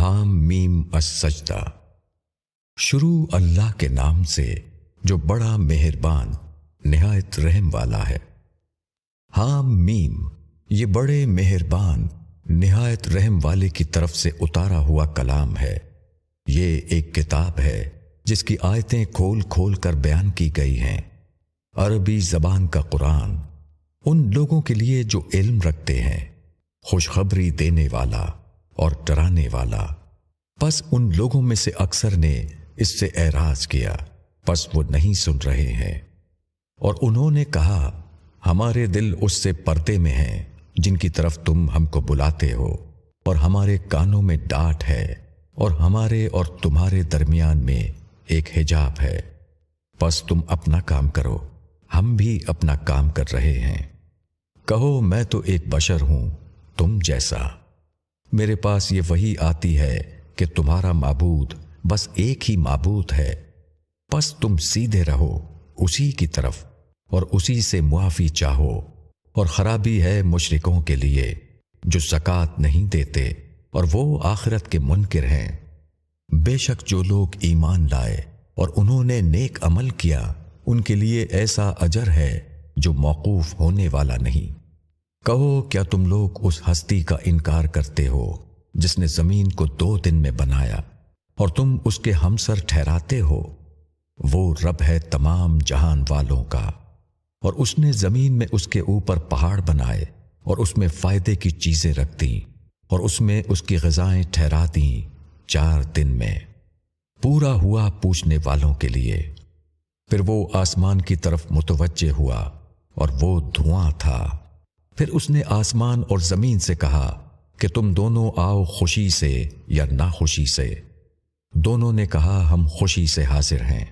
حام میم السجدہ۔ شروع اللہ کے نام سے جو بڑا مہربان، نہایت رحم والا ہے۔ حام میم یہ بڑے مہربان، نہایت رحم والے کی طرف سے اتارا ہوا کلام ہے۔ یہ ایک کتاب ہے جس کی آیتیں کھول کھول کر بیان کی گئی ہیں۔ عربی زبان کا قرآن، ان لوگوں کے لیے جو علم رکھتے ہیں، خوشخبری دینے والا۔ اور ڈرانے والا۔ پس ان لوگوں میں سے اکثر نے اس سے اعراض کیا۔ پس وہ نہیں سن رہے ہیں۔ اور انہوں نے کہا، ہمارے دل اس سے پردے میں ہیں، جن کی طرف تم ہم کو بلاتے ہو۔ اور ہمارے کانوں میں ڈانٹ ہے۔ اور ہمارے اور تمہارے درمیان میں ایک حجاب ہے۔ پس تم اپنا کام کرو۔ ہم بھی اپنا کام کر رہے ہیں۔ کہو، میں تو ایک بشر ہوں، تم جیسا۔ میرے پاس یہ وہی آتی ہے کہ تمہارا معبود بس ایک ہی معبود ہے۔ بس تم سیدھے رہو، اسی کی طرف، اور اسی سے معافی چاہو۔ اور خرابی ہے مشرکوں کے لیے، جو زکوٰۃ نہیں دیتے، اور وہ آخرت کے منکر ہیں۔ بے شک جو لوگ ایمان لائے اور انہوں نے نیک عمل کیا، ان کے لیے ایسا اجر ہے جو موقوف ہونے والا نہیں۔ کہو، کیا تم لوگ اس ہستی کا انکار کرتے ہو جس نے زمین کو دو دن میں بنایا اور تم اس کے ہمسر ٹھہراتے ہو؟ وہ رب ہے تمام جہان والوں کا اور اس نے زمین میں اس کے اوپر پہاڑ بنائے اور اس میں فائدے کی چیزیں رکھ دیں اور اس میں اس کی غذائیں ٹھہرا دیں چار دن میں۔ پورا ہوا پوچھنے والوں کے لیے۔ پھر وہ آسمان کی طرف متوجہ ہوا اور وہ دھواں تھا۔ پھر اس نے آسمان اور زمین سے کہا کہ تم دونوں آؤ خوشی سے یا ناخوشی سے۔ دونوں نے کہا، ہم خوشی سے حاضر ہیں۔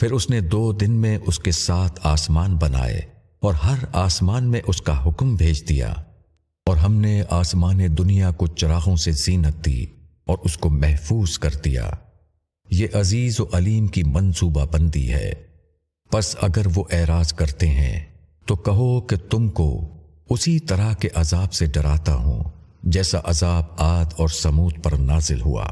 پھر اس نے دو دن میں اس کے ساتھ آسمان بنائے اور ہر آسمان میں اس کا حکم بھیج دیا۔ اور ہم نے آسمان دنیا کو چراغوں سے زینت دی اور اس کو محفوظ کر دیا۔ یہ عزیز و علیم کی منصوبہ بندی ہے۔ پس اگر وہ اعراض کرتے ہیں تو کہو کہ تم کو اسی طرح کے عذاب سے ڈراتا ہوں، جیسا عذاب آد اور سمود پر نازل ہوا۔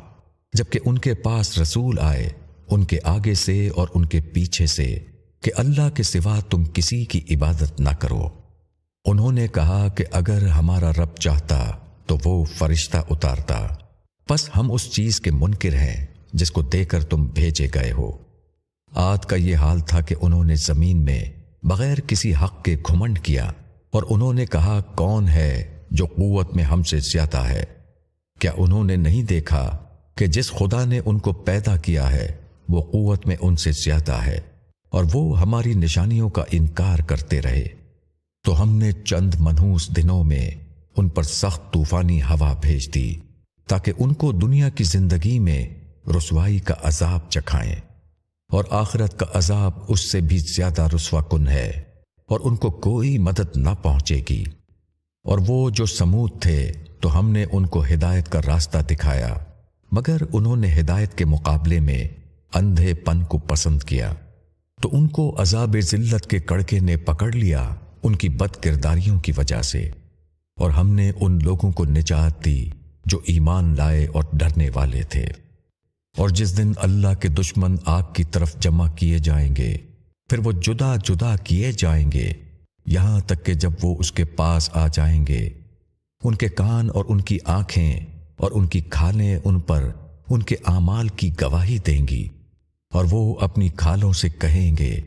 جبکہ ان کے پاس رسول آئے، ان کے آگے سے اور ان کے پیچھے سے کہ اللہ کے سوا تم کسی کی عبادت نہ کرو۔ انہوں نے کہا کہ اگر ہمارا رب چاہتا تو وہ فرشتہ اتارتا۔ بس ہم اس چیز کے منکر ہیں جس کو دے کر تم بھیجے گئے ہو۔ آد کا یہ حال تھا کہ انہوں نے زمین میں بغیر کسی حق کے گھمنڈ کیا۔ اور انہوں نے کہا، کون ہے جو قوت میں ہم سے زیادہ ہے؟ کیا انہوں نے نہیں دیکھا کہ جس خدا نے ان کو پیدا کیا ہے، وہ قوت میں ان سے زیادہ ہے اور وہ ہماری نشانیوں کا انکار کرتے رہے؟ تو ہم نے چند منہوس دنوں میں ان پر سخت طوفانی ہوا بھیج دی تاکہ ان کو دنیا کی زندگی میں رسوائی کا عذاب چکھائیں اور آخرت کا عذاب اس سے بھی زیادہ رسوا کن ہے۔ اور ان کو کوئی مدد نہ پہنچے گی۔ اور وہ جو سمود تھے، تو ہم نے ان کو ہدایت کا راستہ دکھایا۔ مگر انہوں نے ہدایت کے مقابلے میں اندھے پن کو پسند کیا۔ تو ان کو عذاب ذلت کے کڑکے نے پکڑ لیا ان کی بد کرداریوں کی وجہ سے۔ اور ہم نے ان لوگوں کو نجات دی جو ایمان لائے اور ڈرنے والے تھے۔ اور جس دن اللہ کے دشمن آگ کی طرف جمع کیے جائیں گے پھر وہ جدا جدا کیے جائیں گے۔ یہاں تک کہ جب وہ اس کے پاس آ جائیں گے، ان کے کان اور ان کی آنکھیں اور ان کی کھالیں ان پر ان کے اعمال کی گواہی دیں گی اور وہ اپنی کھالوں سے کہیں گے،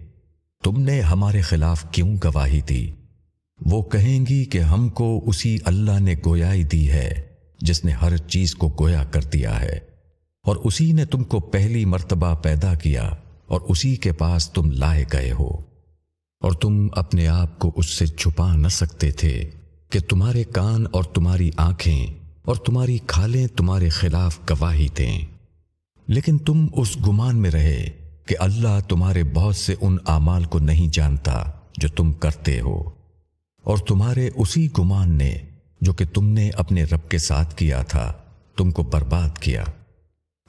تم نے ہمارے خلاف کیوں گواہی دی؟ وہ کہیں گی کہ ہم کو اسی اللہ نے گویائی دی ہے، جس نے ہر چیز کو گویا کر دیا ہے، اور اسی نے تم کو پہلی مرتبہ پیدا کیا۔ اور اسی کے پاس تم لائے گئے ہو۔ اور تم اپنے آپ کو اس سے چھپا نہ سکتے تھے کہ تمہارے کان اور تمہاری آنکھیں اور تمہاری کھالیں تمہارے خلاف گواہی دیں۔ لیکن تم اس گمان میں رہے کہ اللہ تمہارے بہت سے ان اعمال کو نہیں جانتا جو تم کرتے ہو۔ اور تمہارے اسی گمان نے جو کہ تم نے اپنے رب کے ساتھ کیا تھا، تم کو برباد کیا۔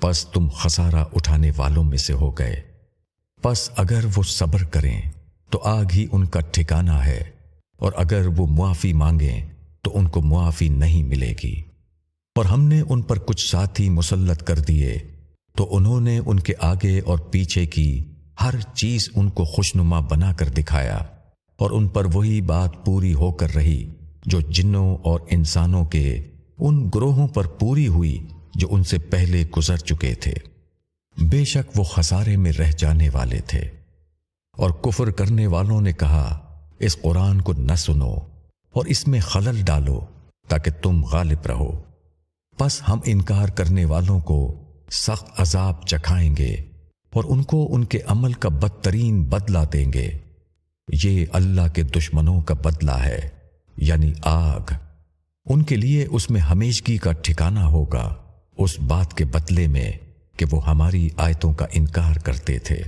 پس تم خسارہ اٹھانے والوں میں سے ہو گئے۔ پس اگر وہ صبر کریں تو آگ ہی ان کا ٹھکانہ ہے، اور اگر وہ معافی مانگیں تو ان کو معافی نہیں ملے گی۔ اور ہم نے ان پر کچھ ساتھی مسلط کر دیے، تو انہوں نے ان کے آگے اور پیچھے کی ہر چیز ان کو خوشنما بنا کر دکھایا، اور ان پر وہی بات پوری ہو کر رہی جو جنوں اور انسانوں کے ان گروہوں پر پوری ہوئی جو ان سے پہلے گزر چکے تھے۔ بے شک وہ خسارے میں رہ جانے والے تھے۔ اور کفر کرنے والوں نے کہا، اس قرآن کو نہ سنو اور اس میں خلل ڈالو تاکہ تم غالب رہو۔ پس ہم انکار کرنے والوں کو سخت عذاب چکھائیں گے اور ان کو ان کے عمل کا بدترین بدلہ دیں گے۔ یہ اللہ کے دشمنوں کا بدلہ ہے یعنی آگ۔ ان کے لیے اس میں ہمیشگی کا ٹھکانہ ہوگا، اس بات کے بدلے میں۔ کہ وہ ہماری آیتوں کا انکار کرتے تھے۔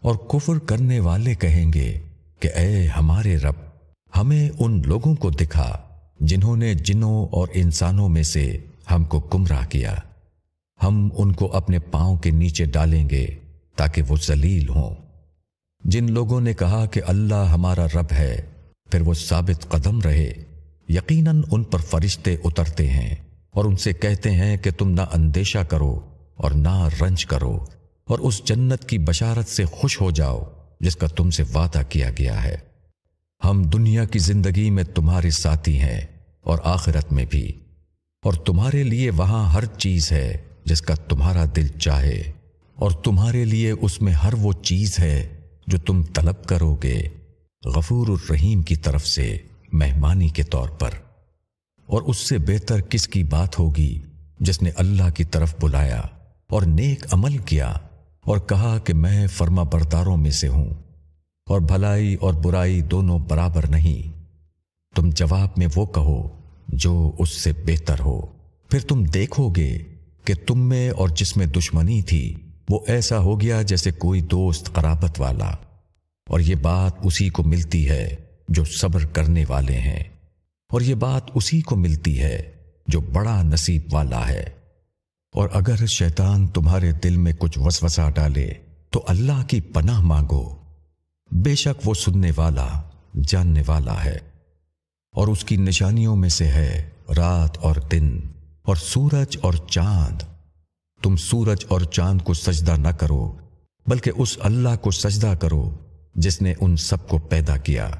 اور کفر کرنے والے کہیں گے کہ اے ہمارے رب، ہمیں ان لوگوں کو دکھا جنہوں نے جنوں اور انسانوں میں سے ہم کو گمراہ کیا۔ ہم ان کو اپنے پاؤں کے نیچے ڈالیں گے تاکہ وہ ذلیل ہوں۔ جن لوگوں نے کہا کہ اللہ ہمارا رب ہے، پھر وہ ثابت قدم رہے۔ یقیناً ان پر فرشتے اترتے ہیں اور ان سے کہتے ہیں کہ تم نہ اندیشہ کرو اور نہ رنج کرو اور اس جنت کی بشارت سے خوش ہو جاؤ جس کا تم سے وعدہ کیا گیا ہے۔ ہم دنیا کی زندگی میں تمہارے ساتھی ہیں اور آخرت میں بھی۔ اور تمہارے لیے وہاں ہر چیز ہے جس کا تمہارا دل چاہے۔ اور تمہارے لیے اس میں ہر وہ چیز ہے جو تم طلب کرو گے۔ غفور الرحیم کی طرف سے مہمانی کے طور پر۔ اور اس سے بہتر کس کی بات ہوگی جس نے اللہ کی طرف بلایا؟ اور نیک عمل کیا اور کہا کہ میں فرما برداروں میں سے ہوں اور بھلائی اور برائی دونوں برابر نہیں۔ تم جواب میں وہ کہو جو اس سے بہتر ہو۔ پھر تم دیکھو گے کہ تم میں اور جس میں دشمنی تھی، وہ ایسا ہو گیا جیسے کوئی دوست قرابت والا۔ اور یہ بات اسی کو ملتی ہے جو صبر کرنے والے ہیں۔ اور یہ بات اسی کو ملتی ہے جو بڑا نصیب والا ہے۔ اور اگر شیطان تمہارے دل میں کچھ وسوسہ ڈالے تو اللہ کی پناہ مانگو۔ بے شک وہ سننے والا، جاننے والا ہے۔ اور اس کی نشانیوں میں سے ہے رات اور دن اور سورج اور چاند۔ تم سورج اور چاند کو سجدہ نہ کرو، بلکہ اس اللہ کو سجدہ کرو جس نے ان سب کو پیدا کیا۔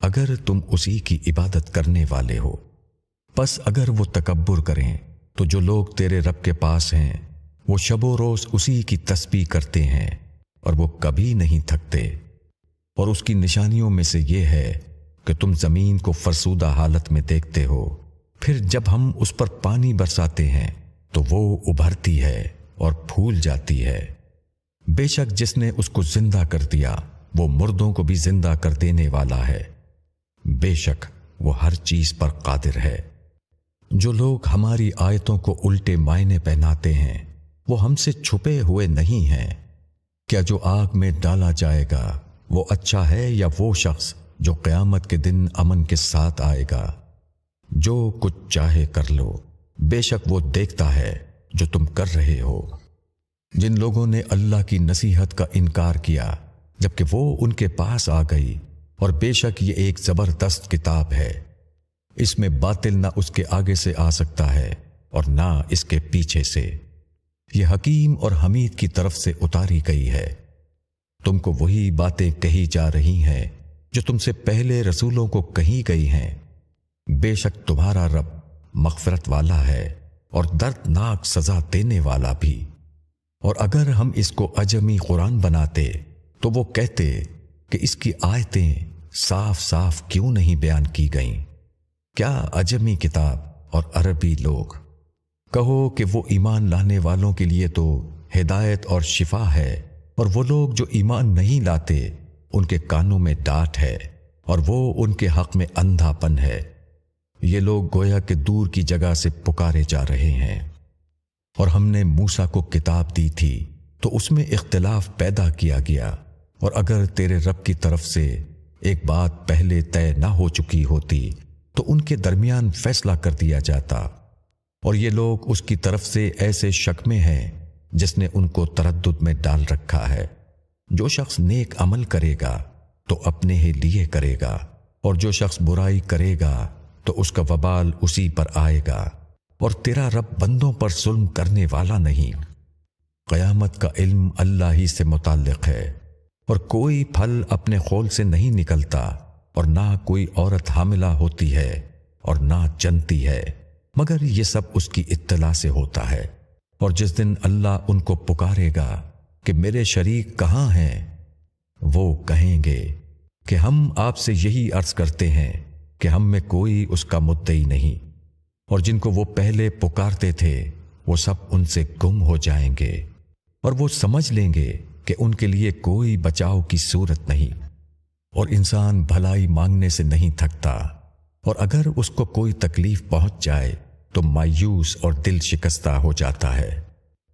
اگر تم اسی کی عبادت کرنے والے ہو بس اگر وہ تکبر کریں تو جو لوگ تیرے رب کے پاس ہیں، وہ شب و روز اسی کی تسبیح کرتے ہیں اور وہ کبھی نہیں تھکتے۔ اور اس کی نشانیوں میں سے یہ ہے کہ تم زمین کو فرسودہ حالت میں دیکھتے ہو۔ پھر جب ہم اس پر پانی برساتے ہیں، تو وہ ابھرتی ہے اور پھول جاتی ہے۔ بے شک جس نے اس کو زندہ کر دیا، وہ مردوں کو بھی زندہ کر دینے والا ہے۔ بے شک وہ ہر چیز پر قادر ہے۔ جو لوگ ہماری آیتوں کو الٹے معنی پہناتے ہیں، وہ ہم سے چھپے ہوئے نہیں ہیں۔ کیا جو آگ میں ڈالا جائے گا، وہ اچھا ہے یا وہ شخص جو قیامت کے دن امن کے ساتھ آئے گا؟ جو کچھ چاہے کر لو۔ بے شک وہ دیکھتا ہے جو تم کر رہے ہو۔ جن لوگوں نے اللہ کی نصیحت کا انکار کیا، جبکہ وہ ان کے پاس آ گئی، اور بے شک یہ ایک زبردست کتاب ہے۔ اس میں باطل نہ اس کے آگے سے آ سکتا ہے اور نہ اس کے پیچھے سے۔ یہ حکیم اور حمید کی طرف سے اتاری گئی ہے۔ تم کو وہی باتیں کہی جا رہی ہیں جو تم سے پہلے رسولوں کو کہی گئی ہیں۔ بے شک تمہارا رب مغفرت والا ہے اور دردناک سزا دینے والا بھی۔ اور اگر ہم اس کو اجمی قرآن بناتے تو وہ کہتے کہ اس کی آیتیں صاف صاف کیوں نہیں بیان کی گئیں؟ کیا اجمی کتاب اور عربی لوگ؟ کہو کہ وہ ایمان لانے والوں کے لیے تو ہدایت اور شفا ہے، اور وہ لوگ جو ایمان نہیں لاتے، ان کے کانوں میں ڈانٹ ہے، اور وہ ان کے حق میں اندھا پن ہے۔ یہ لوگ گویا کے دور کی جگہ سے پکارے جا رہے ہیں۔ اور ہم نے موسا کو کتاب دی تھی، تو اس میں اختلاف پیدا کیا گیا۔ اور اگر تیرے رب کی طرف سے ایک بات پہلے طے نہ ہو چکی ہوتی تو ان کے درمیان فیصلہ کر دیا جاتا۔ اور یہ لوگ اس کی طرف سے ایسے شک میں ہیں جس نے ان کو تردد میں ڈال رکھا ہے۔ جو شخص نیک عمل کرے گا تو اپنے ہی لیے کرے گا، اور جو شخص برائی کرے گا تو اس کا وبال اسی پر آئے گا۔ اور تیرا رب بندوں پر ظلم کرنے والا نہیں۔ قیامت کا علم اللہ ہی سے متعلق ہے، اور کوئی پھل اپنے خول سے نہیں نکلتا۔ اور نہ کوئی عورت حاملہ ہوتی ہے اور نہ جنتی ہے، مگر یہ سب اس کی اطلاع سے ہوتا ہے۔ اور جس دن اللہ ان کو پکارے گا کہ میرے شریک کہاں ہیں، وہ کہیں گے کہ ہم آپ سے یہی عرض کرتے ہیں کہ ہم میں کوئی اس کا مدعی نہیں۔ اور جن کو وہ پہلے پکارتے تھے، وہ سب ان سے گم ہو جائیں گے۔ اور وہ سمجھ لیں گے کہ ان کے لیے کوئی بچاؤ کی صورت نہیں۔ اور انسان بھلائی مانگنے سے نہیں تھکتا۔ اور اگر اس کو کوئی تکلیف پہنچ جائے، تو مایوس اور دل شکستہ ہو جاتا ہے۔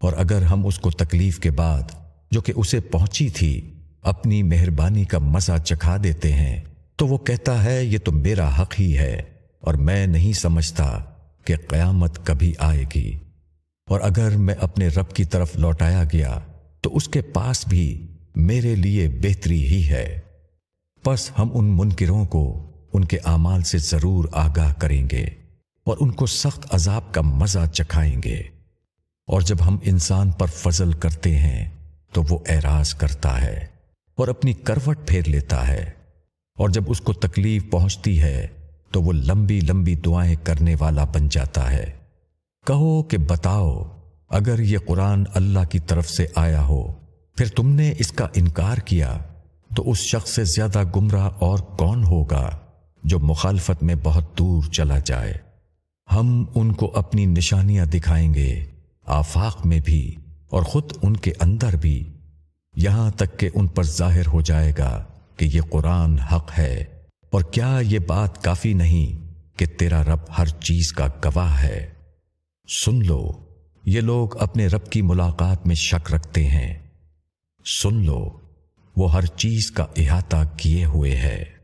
اور اگر ہم اس کو تکلیف کے بعد، جو کہ اسے پہنچی تھی، اپنی مہربانی کا مزہ چکھا دیتے ہیں، تو وہ کہتا ہے، یہ تو میرا حق ہی ہے۔ اور میں نہیں سمجھتا کہ قیامت کبھی آئے گی۔ اور اگر میں اپنے رب کی طرف لوٹایا گیا، تو اس کے پاس بھی میرے لیے بہتری ہی ہے۔ بس ہم ان منکروں کو ان کے اعمال سے ضرور آگاہ کریں گے اور ان کو سخت عذاب کا مزہ چکھائیں گے۔ اور جب ہم انسان پر فضل کرتے ہیں، تو وہ اعراض کرتا ہے اور اپنی کروٹ پھیر لیتا ہے۔ اور جب اس کو تکلیف پہنچتی ہے، تو وہ لمبی لمبی دعائیں کرنے والا بن جاتا ہے۔ کہو کہ بتاؤ، اگر یہ قرآن اللہ کی طرف سے آیا ہو، پھر تم نے اس کا انکار کیا؟ تو اس شخص سے زیادہ گمراہ اور کون ہوگا جو مخالفت میں بہت دور چلا جائے؟ ہم ان کو اپنی نشانیاں دکھائیں گے، آفاق میں بھی اور خود ان کے اندر بھی۔ یہاں تک کہ ان پر ظاہر ہو جائے گا کہ یہ قرآن حق ہے۔ اور کیا یہ بات کافی نہیں کہ تیرا رب ہر چیز کا گواہ ہے؟ سن لو، یہ لوگ اپنے رب کی ملاقات میں شک رکھتے ہیں۔ سن لو وہ ہر چیز کا احاطہ کیے ہوئے ہے۔